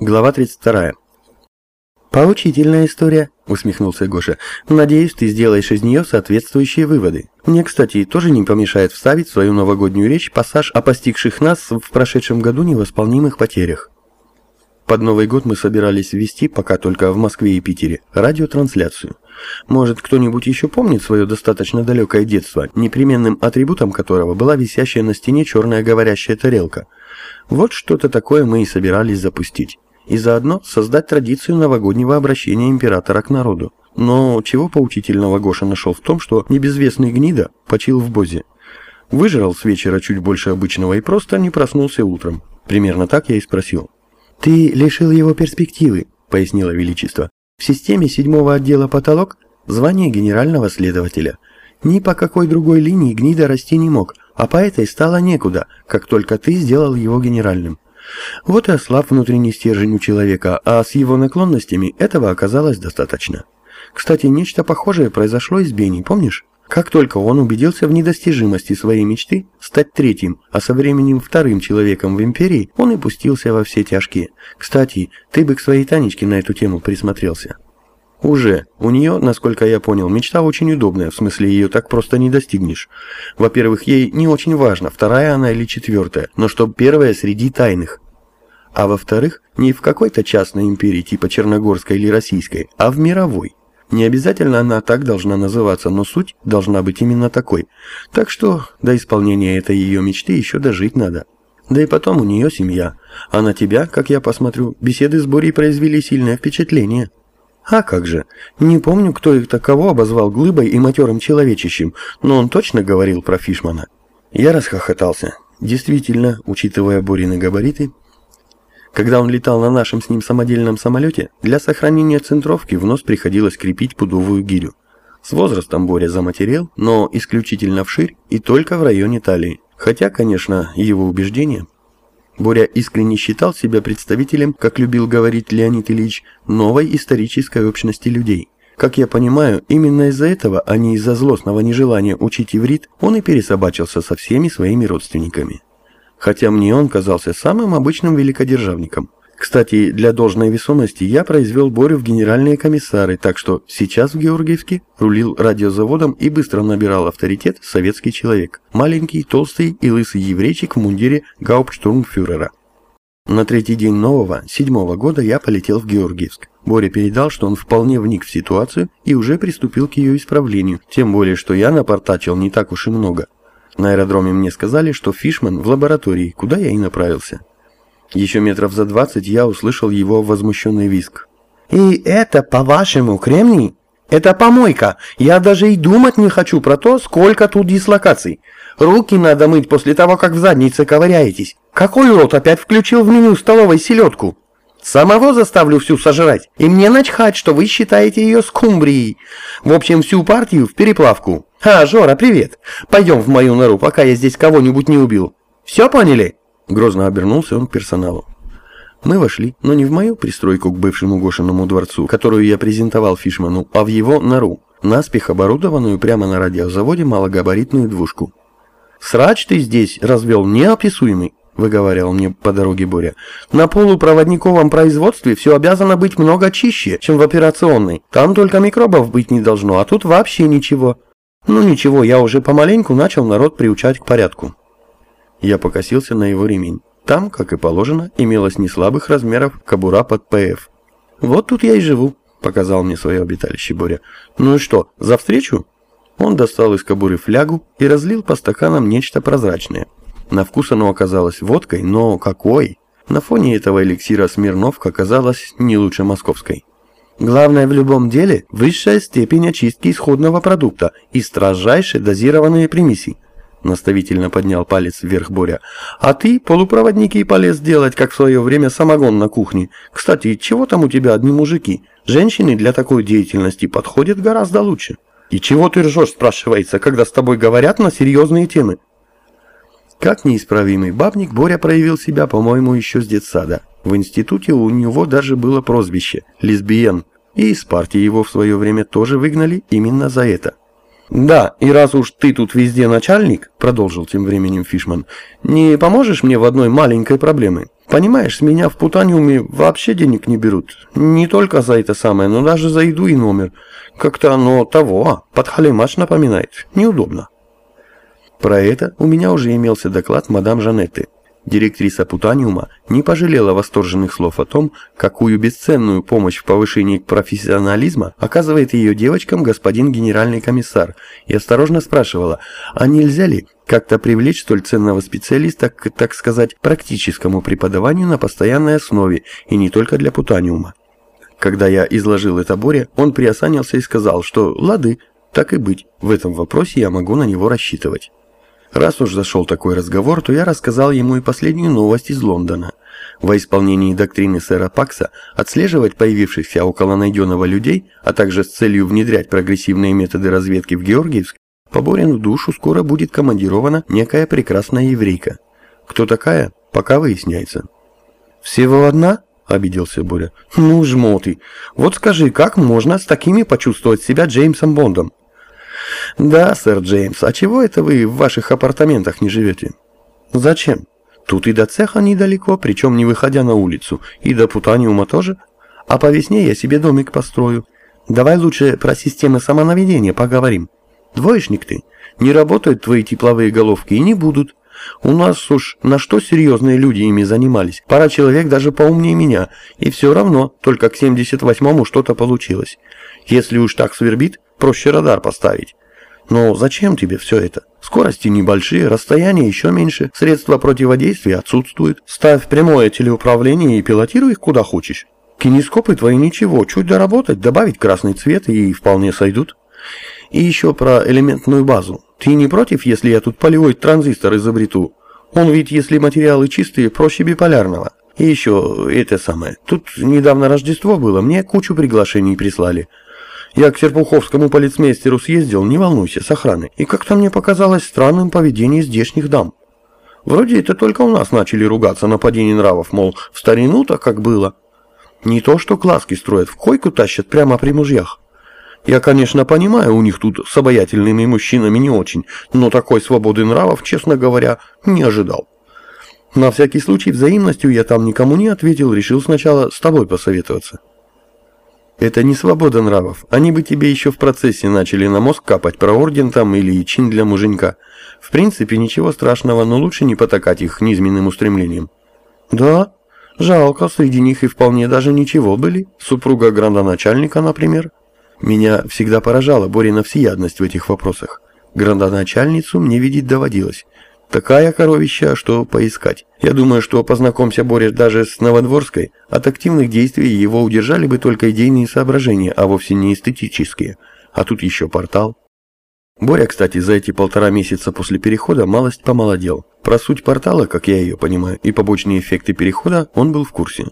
Глава 32. «Поучительная история», — усмехнулся Гоша. «Надеюсь, ты сделаешь из нее соответствующие выводы. Мне, кстати, тоже не помешает вставить в свою новогоднюю речь пассаж о постигших нас в прошедшем году невосполнимых потерях». Под Новый год мы собирались вести, пока только в Москве и Питере, радиотрансляцию. Может, кто-нибудь еще помнит свое достаточно далекое детство, непременным атрибутом которого была висящая на стене черная говорящая тарелка. Вот что-то такое мы и собирались запустить и заодно создать традицию новогоднего обращения императора к народу. Но чего поучительного Гоша нашел в том, что небезвестный гнида почил в Бозе. Выжрал с вечера чуть больше обычного и просто не проснулся утром. Примерно так я и спросил. «Ты лишил его перспективы», — пояснило Величество. «В системе седьмого отдела потолок звание генерального следователя. Ни по какой другой линии гнида расти не мог, а по этой стало некуда, как только ты сделал его генеральным. Вот и ослаб внутренний стержень у человека, а с его наклонностями этого оказалось достаточно. Кстати, нечто похожее произошло и с Бенни, помнишь? Как только он убедился в недостижимости своей мечты стать третьим, а со временем вторым человеком в Империи, он и пустился во все тяжкие. Кстати, ты бы к своей Танечке на эту тему присмотрелся. Уже. У нее, насколько я понял, мечта очень удобная, в смысле ее так просто не достигнешь. Во-первых, ей не очень важно, вторая она или четвертая, но чтоб первая среди тайных. А во-вторых, не в какой-то частной империи типа Черногорской или Российской, а в мировой. Не обязательно она так должна называться, но суть должна быть именно такой. Так что до исполнения этой ее мечты еще дожить надо. Да и потом у нее семья. А на тебя, как я посмотрю, беседы с Борей произвели сильное впечатление. А как же. Не помню, кто их таково обозвал глыбой и матерым человечищем, но он точно говорил про Фишмана. Я расхохотался. Действительно, учитывая Борины габариты, когда он летал на нашем с ним самодельном самолете, для сохранения центровки в нос приходилось крепить пудовую гирю. С возрастом Боря заматерел, но исключительно вширь и только в районе талии. Хотя, конечно, его убеждения Боря искренне считал себя представителем, как любил говорить Леонид Ильич, новой исторической общности людей. Как я понимаю, именно из-за этого, а не из-за злостного нежелания учить иврит, он и пересобачился со всеми своими родственниками. Хотя мне он казался самым обычным великодержавником. Кстати, для должной весомости я произвел Борю в генеральные комиссары, так что сейчас в Георгиевске рулил радиозаводом и быстро набирал авторитет советский человек. Маленький, толстый и лысый еврейчик в мундире гауптштурмфюрера. На третий день нового, седьмого года я полетел в Георгиевск. Боря передал, что он вполне вник в ситуацию и уже приступил к ее исправлению, тем более, что я напортачил не так уж и много. На аэродроме мне сказали, что Фишман в лаборатории, куда я и направился. Еще метров за двадцать я услышал его возмущенный виск. «И это, по-вашему, кремний? Это помойка. Я даже и думать не хочу про то, сколько тут дислокаций. Руки надо мыть после того, как в заднице ковыряетесь. Какой урод опять включил в меню столовой селедку? Самого заставлю всю сожрать, и мне начхать, что вы считаете ее скумбрией. В общем, всю партию в переплавку. А, Жора, привет. Пойдем в мою нору, пока я здесь кого-нибудь не убил. Все поняли?» Грозно обернулся он к персоналу. Мы вошли, но не в мою пристройку к бывшему Гошиному дворцу, которую я презентовал Фишману, а в его нору, наспех оборудованную прямо на радиозаводе малогабаритную двушку. «Срач ты здесь развел неописуемый», — выговаривал мне по дороге Боря. «На полупроводниковом производстве все обязано быть много чище, чем в операционной. Там только микробов быть не должно, а тут вообще ничего». «Ну ничего, я уже помаленьку начал народ приучать к порядку». Я покосился на его ремень. Там, как и положено, имелось неслабых размеров кобура под ПФ. «Вот тут я и живу», — показал мне свое обиталище Боря. «Ну и что, за встречу?» Он достал из кобуры флягу и разлил по стаканам нечто прозрачное. На вкус оно оказалось водкой, но какой! На фоне этого эликсира Смирновка казалась не лучше московской. Главное в любом деле – высшая степень очистки исходного продукта и строжайшие дозированные примеси. Наставительно поднял палец вверх Боря. А ты полупроводники полез делать, как в свое время самогон на кухне. Кстати, чего там у тебя одни мужики? Женщины для такой деятельности подходят гораздо лучше. И чего ты ржешь, спрашивается, когда с тобой говорят на серьезные темы? Как неисправимый бабник, Боря проявил себя, по-моему, еще с детсада. В институте у него даже было прозвище – лесбиян. И из партии его в свое время тоже выгнали именно за это. «Да, и раз уж ты тут везде начальник», — продолжил тем временем Фишман, «не поможешь мне в одной маленькой проблеме? Понимаешь, с меня в Путаниуме вообще денег не берут. Не только за это самое, но даже за еду и номер. Как-то оно того, подхалимаш напоминает. Неудобно. Про это у меня уже имелся доклад мадам Жанетты. Директриса Путаниума не пожалела восторженных слов о том, какую бесценную помощь в повышении профессионализма оказывает ее девочкам господин генеральный комиссар, и осторожно спрашивала, а нельзя ли как-то привлечь столь ценного специалиста к, так сказать, практическому преподаванию на постоянной основе, и не только для Путаниума. Когда я изложил это Боре, он приосанился и сказал, что «лады, так и быть, в этом вопросе я могу на него рассчитывать». Раз уж зашел такой разговор, то я рассказал ему и последнюю новость из Лондона. Во исполнении доктрины сэра Пакса отслеживать появившихся около найденного людей, а также с целью внедрять прогрессивные методы разведки в Георгиевск, по Борину душу скоро будет командирована некая прекрасная еврейка. Кто такая, пока выясняется. «Всего одна?» – обиделся Боря. «Ну, жмоты. Вот скажи, как можно с такими почувствовать себя Джеймсом Бондом?» «Да, сэр Джеймс, а чего это вы в ваших апартаментах не живете?» «Зачем? Тут и до цеха недалеко, причем не выходя на улицу, и до Путаниума тоже. А по весне я себе домик построю. Давай лучше про системы самонаведения поговорим. Двоечник ты. Не работают твои тепловые головки и не будут. У нас уж на что серьезные люди ими занимались. Пара человек даже поумнее меня. И все равно, только к 78-му что-то получилось. Если уж так свербит, проще радар поставить. Но зачем тебе все это? Скорости небольшие, расстояния еще меньше, средства противодействия отсутствуют. Ставь прямое телеуправление и пилотируй их куда хочешь. Кинескопы твои ничего, чуть доработать, добавить красный цвет и вполне сойдут. И еще про элементную базу. Ты не против, если я тут полевой транзистор изобрету? Он ведь, если материалы чистые, проще биполярного. И еще это самое. Тут недавно Рождество было, мне кучу приглашений прислали. Я к Серпуховскому полицмейстеру съездил, не волнуйся, с охраной. И как-то мне показалось странным поведение здешних дам. Вроде это только у нас начали ругаться на падение нравов, мол, в старину-то как было. Не то, что класки строят, в койку тащат прямо при мужьях. Я, конечно, понимаю, у них тут с обаятельными мужчинами не очень, но такой свободы нравов, честно говоря, не ожидал. На всякий случай взаимностью я там никому не ответил, решил сначала с тобой посоветоваться. Это не свобода нравов. Они бы тебе еще в процессе начали на мозг капать про орден там или чин для муженька. В принципе, ничего страшного, но лучше не потакать их низменным устремлением. Да, жалко, среди них и вполне даже ничего были. Супруга градоначальника, например. Меня всегда поражала Борина всеядность в этих вопросах. Градоначальницу мне видеть доводилось. Такая коровища, что поискать. Я думаю, что познакомься Боря даже с Новодворской, от активных действий его удержали бы только идейные соображения, а вовсе не эстетические. А тут еще портал. Боря, кстати, за эти полтора месяца после перехода малость помолодел. Про суть портала, как я ее понимаю, и побочные эффекты перехода он был в курсе.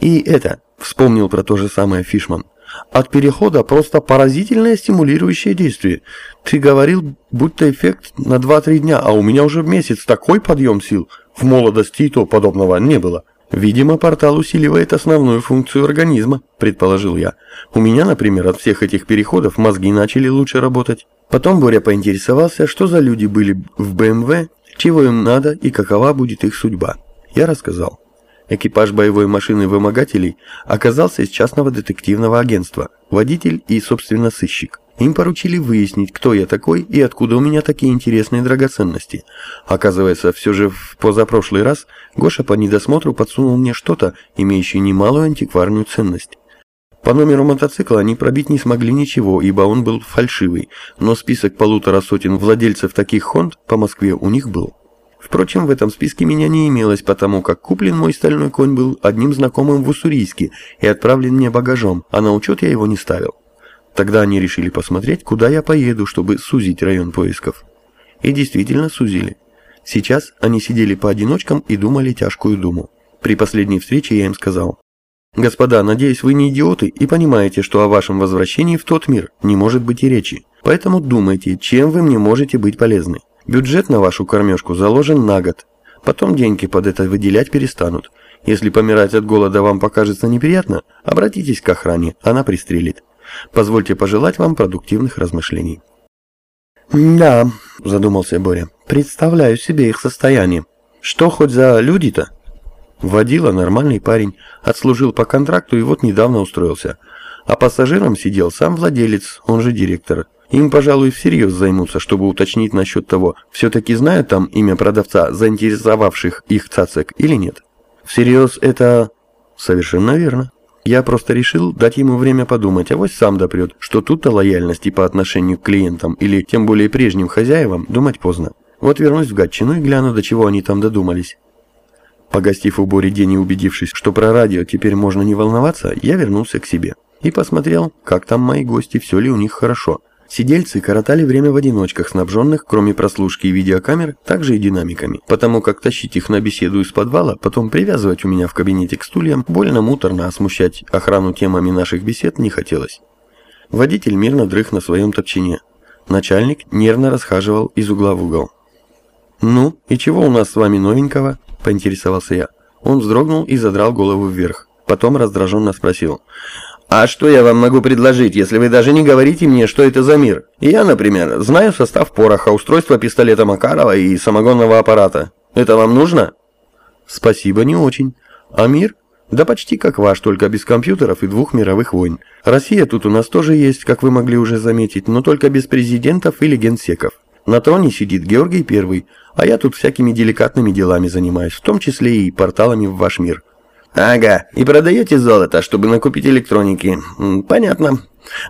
И это, вспомнил про то же самое Фишман. От перехода просто поразительное стимулирующее действие. Ты говорил, будто эффект на 2-3 дня, а у меня уже месяц такой подъем сил. В молодости и то подобного не было. Видимо, портал усиливает основную функцию организма, предположил я. У меня, например, от всех этих переходов мозги начали лучше работать. Потом Боря поинтересовался, что за люди были в БМВ, чего им надо и какова будет их судьба. Я рассказал. Экипаж боевой машины вымогателей оказался из частного детективного агентства, водитель и, собственно, сыщик. Им поручили выяснить, кто я такой и откуда у меня такие интересные драгоценности. Оказывается, все же в позапрошлый раз Гоша по недосмотру подсунул мне что-то, имеющее немалую антикварную ценность. По номеру мотоцикла они пробить не смогли ничего, ибо он был фальшивый, но список полутора сотен владельцев таких Хонд по Москве у них был. Впрочем, в этом списке меня не имелось, потому как куплен мой стальной конь был одним знакомым в Уссурийске и отправлен мне багажом, а на учет я его не ставил. Тогда они решили посмотреть, куда я поеду, чтобы сузить район поисков. И действительно сузили. Сейчас они сидели по одиночкам и думали тяжкую думу. При последней встрече я им сказал, «Господа, надеюсь, вы не идиоты и понимаете, что о вашем возвращении в тот мир не может быть и речи. Поэтому думайте, чем вы мне можете быть полезны. Бюджет на вашу кормежку заложен на год. Потом деньги под это выделять перестанут. Если помирать от голода вам покажется неприятно, обратитесь к охране, она пристрелит. Позвольте пожелать вам продуктивных размышлений. «Да», – задумался Боря, – «представляю себе их состояние. Что хоть за люди-то?» Водила нормальный парень, отслужил по контракту и вот недавно устроился. А пассажиром сидел сам владелец, он же директор. Им, пожалуй, всерьез займутся, чтобы уточнить насчет того, все-таки знают там имя продавца, заинтересовавших их цацек или нет. Всерьез это... Совершенно верно. Я просто решил дать ему время подумать, а вось сам допрет, что тут о лояльности по отношению к клиентам или тем более прежним хозяевам думать поздно. Вот вернусь в Гатчину и гляну, до чего они там додумались. Погостив у Бори день и убедившись, что про радио теперь можно не волноваться, я вернулся к себе. И посмотрел, как там мои гости, все ли у них хорошо. Сидельцы коротали время в одиночках, снабженных, кроме прослушки и видеокамер, также и динамиками, потому как тащить их на беседу из подвала, потом привязывать у меня в кабинете к стульям, больно муторно, а смущать охрану темами наших бесед не хотелось. Водитель мирно дрых на своем топчине. Начальник нервно расхаживал из угла в угол. «Ну, и чего у нас с вами новенького?» – поинтересовался я. Он вздрогнул и задрал голову вверх. Потом раздраженно спросил. А что я вам могу предложить, если вы даже не говорите мне, что это за мир? Я, например, знаю состав пороха, устройство пистолета Макарова и самогонного аппарата. Это вам нужно? Спасибо, не очень. А мир? Да почти как ваш, только без компьютеров и двух мировых войн. Россия тут у нас тоже есть, как вы могли уже заметить, но только без президентов или генсеков. На троне сидит Георгий Первый, а я тут всякими деликатными делами занимаюсь, в том числе и порталами в ваш мир. Ага, и продаете золото, чтобы накупить электроники. Понятно.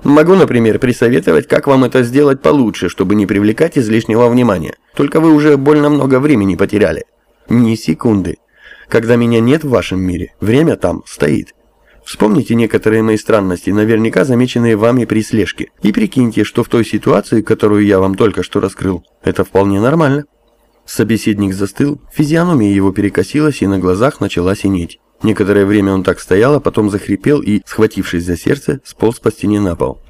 Могу, например, присоветовать, как вам это сделать получше, чтобы не привлекать излишнего внимания. Только вы уже больно много времени потеряли. Ни секунды. Когда меня нет в вашем мире, время там стоит. Вспомните некоторые мои странности, наверняка замеченные вами при слежке, и прикиньте, что в той ситуации, которую я вам только что раскрыл, это вполне нормально. Собеседник застыл, физиономия его перекосилась и на глазах начала синеть. Некоторое время он так стоял, а потом захрипел и, схватившись за сердце, сполз по стене на пол.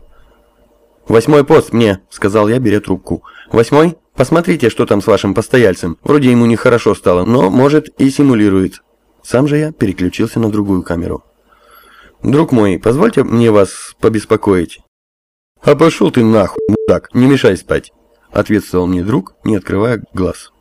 «Восьмой пост мне», — сказал я, беря трубку. «Восьмой? Посмотрите, что там с вашим постояльцем. Вроде ему нехорошо стало, но, может, и симулирует». Сам же я переключился на другую камеру. «Друг мой, позвольте мне вас побеспокоить». «А пошел ты нахуй, мудак, не мешай спать», — ответствовал мне друг, не открывая глаз.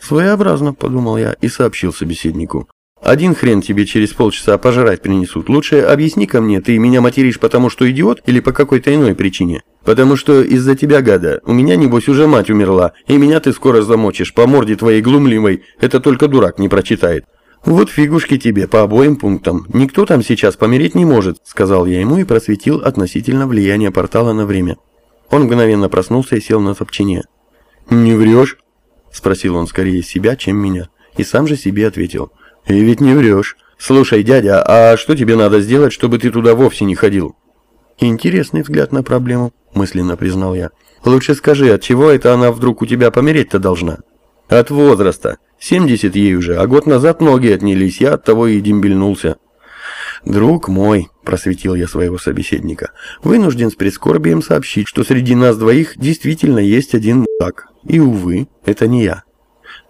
«Своеобразно», — подумал я и сообщил собеседнику. Один хрен тебе через полчаса пожрать принесут. Лучше объясни-ка мне, ты меня материшь потому, что идиот или по какой-то иной причине? Потому что из-за тебя, гада, у меня, небось, уже мать умерла, и меня ты скоро замочишь по морде твоей глумливой, это только дурак не прочитает. Вот фигушки тебе по обоим пунктам. Никто там сейчас помереть не может, сказал я ему и просветил относительно влияния портала на время. Он мгновенно проснулся и сел на топчине. «Не врешь?» – спросил он скорее себя, чем меня, и сам же себе ответил – «И ведь не врешь. Слушай, дядя, а что тебе надо сделать, чтобы ты туда вовсе не ходил?» «Интересный взгляд на проблему», — мысленно признал я. «Лучше скажи, от чего это она вдруг у тебя помереть-то должна?» «От возраста. 70 ей уже, а год назад ноги отнялись, я от того и дембельнулся». «Друг мой», — просветил я своего собеседника, — «вынужден с прискорбием сообщить, что среди нас двоих действительно есть один так. И, увы, это не я».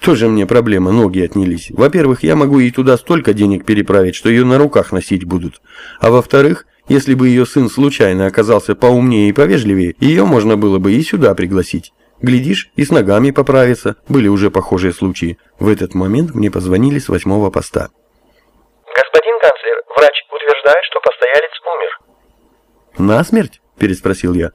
Тоже мне проблема, ноги отнялись. Во-первых, я могу ей туда столько денег переправить, что ее на руках носить будут. А во-вторых, если бы ее сын случайно оказался поумнее и повежливее, ее можно было бы и сюда пригласить. Глядишь, и с ногами поправиться. Были уже похожие случаи. В этот момент мне позвонили с восьмого поста. «Господин канцлер, врач утверждает, что постоялец умер». «Насмерть?» – переспросил я.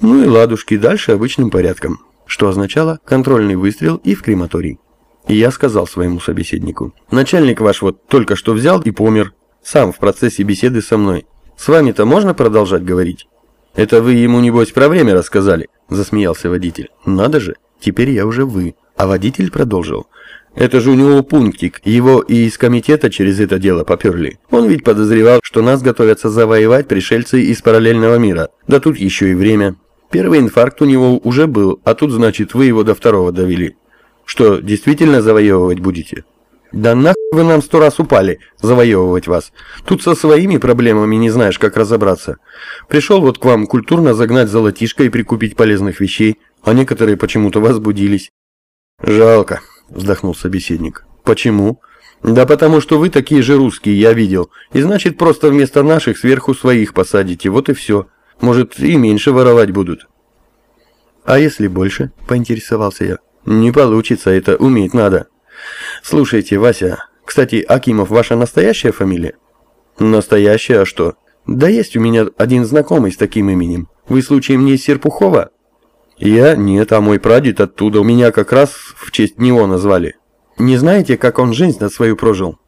«Ну и ладушки, дальше обычным порядком». Что означало контрольный выстрел и в крематорий. И я сказал своему собеседнику, начальник ваш вот только что взял и помер, сам в процессе беседы со мной. С вами-то можно продолжать говорить? Это вы ему, небось, про время рассказали, засмеялся водитель. Надо же, теперь я уже вы. А водитель продолжил. Это же у него пунктик, его и из комитета через это дело поперли. Он ведь подозревал, что нас готовятся завоевать пришельцы из параллельного мира. Да тут еще и время. Первый инфаркт у него уже был, а тут, значит, вы его до второго довели. Что, действительно завоевывать будете? Да нахуй вы нам сто раз упали, завоевывать вас. Тут со своими проблемами не знаешь, как разобраться. Пришел вот к вам культурно загнать золотишко и прикупить полезных вещей, а некоторые почему-то возбудились. Жалко, вздохнул собеседник. Почему? Да потому что вы такие же русские, я видел. И значит, просто вместо наших сверху своих посадите, вот и все. Может, и меньше воровать будут. А если больше, поинтересовался я. Не получится, это уметь надо. Слушайте, Вася, Кстати, Акимов ваша настоящая фамилия? Настоящая, а что? Да есть у меня один знакомый с таким именем. Вы случаем не Серпухова? Я? Нет, а мой прадед оттуда. У меня как раз в честь него назвали. Не знаете, как он жизнь на свою прожил?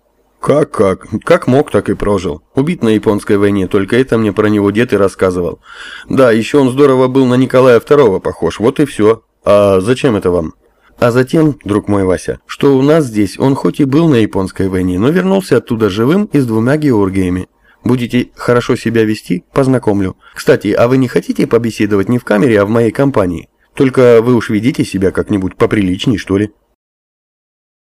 Как-как? Как мог, так и прожил. Убит на японской войне, только это мне про него дед и рассказывал. Да, еще он здорово был на Николая II похож, вот и все. А зачем это вам? А затем, друг мой Вася, что у нас здесь он хоть и был на японской войне, но вернулся оттуда живым и с двумя Георгиями. Будете хорошо себя вести, познакомлю. Кстати, а вы не хотите побеседовать не в камере, а в моей компании? Только вы уж ведите себя как-нибудь поприличней, что ли?»